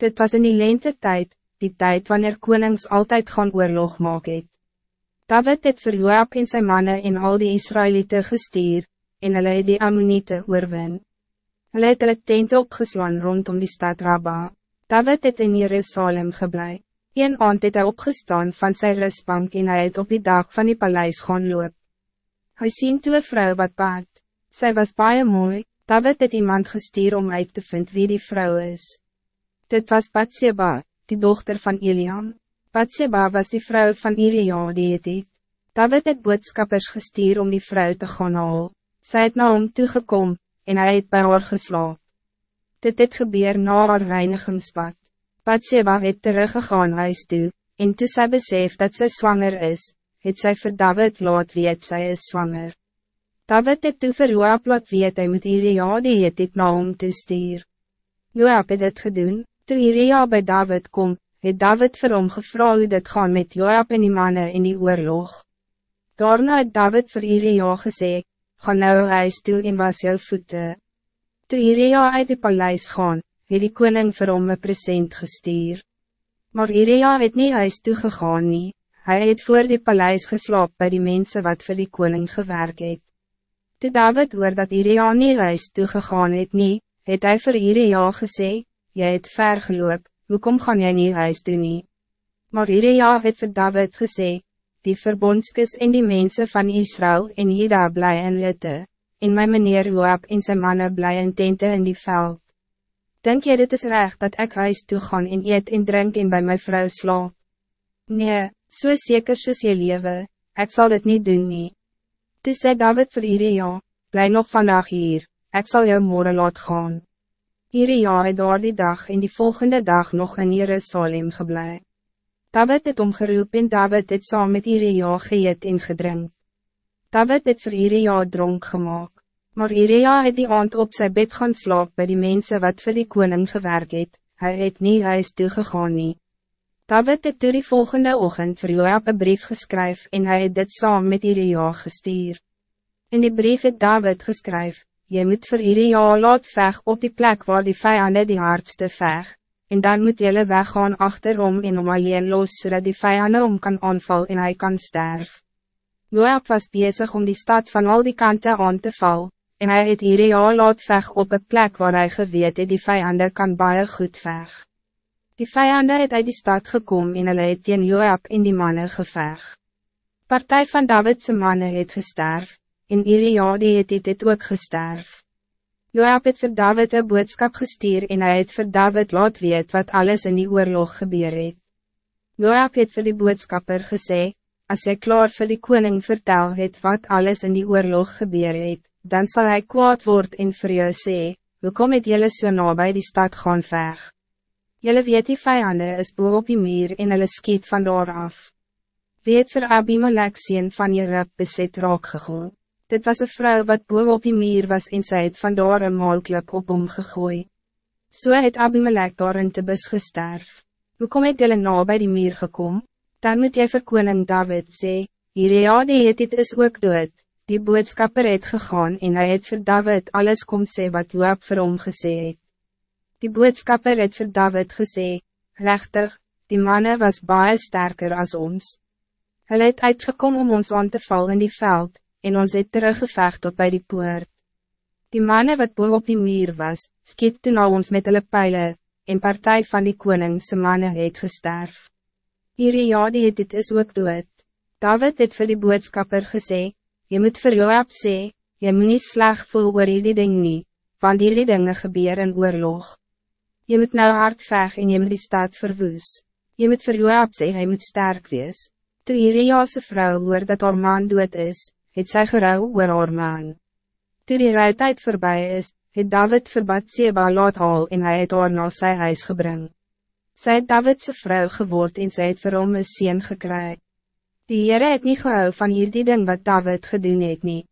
Dit was in die lente tijd, die tijd wanneer konings altijd gaan oorlog maak het. David het vir Joab en sy manne en al die Israëlieten gestuur, en hulle het die Ammoniete oorwin. Hulle het hulle tente opgeslaan rondom die stad Rabba. David het in Jerusalem geblei. Een aand het hy opgestaan van sy rustbank en hy het op die dag van die paleis gaan loop. Hy sien toe een vrou wat paard. Sy was baie mooi, David het iemand gestuur om uit te vinden wie die vrouw is. Dit was Batseba, die dochter van Iliam. Batseba was die vrouw van Iria die het het. David het boodskappers gestuur om die vrouw te gaan haal. Sy het na hom toegekom, en hij het bij haar geslaap. Dit het gebeur na haar reinigingspad. Batseba het teruggegaan huis toe, en toe sy besef dat sy zwanger is, het sy vir David laat weet sy is zwanger. David het toe vir Joab laat weet hy moet Iria die het het na hom toestuur. Joab het dit gedoen, toe Iria bij David kom, het David vir hom gevra hoe dit gaan met Joab en die manne in die oorlog. Daarna het David vir Iria gesê, ga nou huis toe en was jou voete. Toe Iria uit die paleis gaan, het die koning vir hom een present gestuur. Maar Iria het nie huis toe gegaan nie, hy het voor die paleis geslaap bij die mensen wat voor die koning gewerkt het. Toe David hoor dat Iria nie huis toe gegaan het nie, het hy vir Iria gesê, jy het ver geloop, hoekom gaan jy nie huis doen nie? Maar Iria het vir David gesê, die verbondskis en die mensen van Israël en Jida bly in Litte, en my meneer Joab en sy manne bly in tente in die veld. Denk jy dit is recht dat ik huis toe gaan en eet en drink en bij mijn vrouw slaap? Nee, so zeker soos jy lewe, ek sal dit niet doen nie. Toe sê David vir Iria, bly nog vandaag hier, ik zal jou morgen laat gaan. Iria het daar die dag en die volgende dag nog in Jerusalem geblei. David het omgeroep en David het saam met Iria geëet en gedrink. David het vir Iria dronk gemaakt. Maar Iria het die aand op sy bed gaan slaap bij die mensen wat vir die koning gewerkt het, hy het nie huis toegegaan nie. David het toe die volgende ochtend vir Joab een brief geskryf en hij het dit saam met Iria gestuur. In die brief het David geskryf, Je moet voor ieder jaar laat veg op die plek waar die vijanden die hardste veg. En dan moet jullie weggaan achterom en om alleen los zodat die vijanden om kan aanval en hij kan sterven. Joab was bezig om die stad van al die kanten aan te val, en hij het ieder jaar laat veg op een plek waar hij geweet het die vijanden kan baie goed veg. Die vijanden het uit die stad gekomen en hulle het teen Joab in die mannen geveg. Partij van Davidse mannen het gesterf, en Iliade het het, het ook gesterf. Joab het vir David een boodskap gestuur en hij het vir David laat weet wat alles in die oorlog gebeur het. Joab het vir die boodskapper gesê, als hy klaar vir die koning vertel het wat alles in die oorlog gebeur het, dan zal hij kwaad worden en vir jou sê, hoekom het jylle so na by die stad gaan veg? Jylle weet die vijanden is boer op die meer en hulle skiet van daar af. Wie het vir Abimelech van je rap beset raak gegooid? Dit was een vrouw wat boog op die muur was en sy het vandaar een maalklip op hom gegooi. So het Abimelech daarin te bus gesterf. Hoe kom het jylle na by die muur gekom? Dan moet jy vir koning David sê, Irea die het dit is ook dood. Die boodskapper het gegaan en hij het vir David alles kom sê wat Joab vir hom gesê het. Die boodskapper het vir David gesê, rechtig, die mannen was baie sterker als ons. Hulle het uitgekom om ons aan te val in die veld, en ons het teruggevecht op bij die poort. Die mannen wat boven op die muur was, skiet toen al ons met hulle pijlen, en partij van die koningse mannen het gesterf. Iria die het dit is ook dood. David het vir die boodskapper gesê, je moet vir Joab sê, je moet niet sleg voel oor die ding nie, want die dinge gebeur in oorlog. Je moet nou hard veg en je moet die stad verwoes. Je moet vir Joab sê, hy moet sterk wees. Toe Iria'se vrou hoor dat haar man dood is, het sy gerou oor haar man. Toe die rouwtijd voorbij is, het David vir Batseba laat haal en hy het haar na sy huis gebring. Sy het Davidse vrou geword en sy het vir hom een sien gekry. Die Heere het nie gehou van hierdie ding wat David gedoen het nie.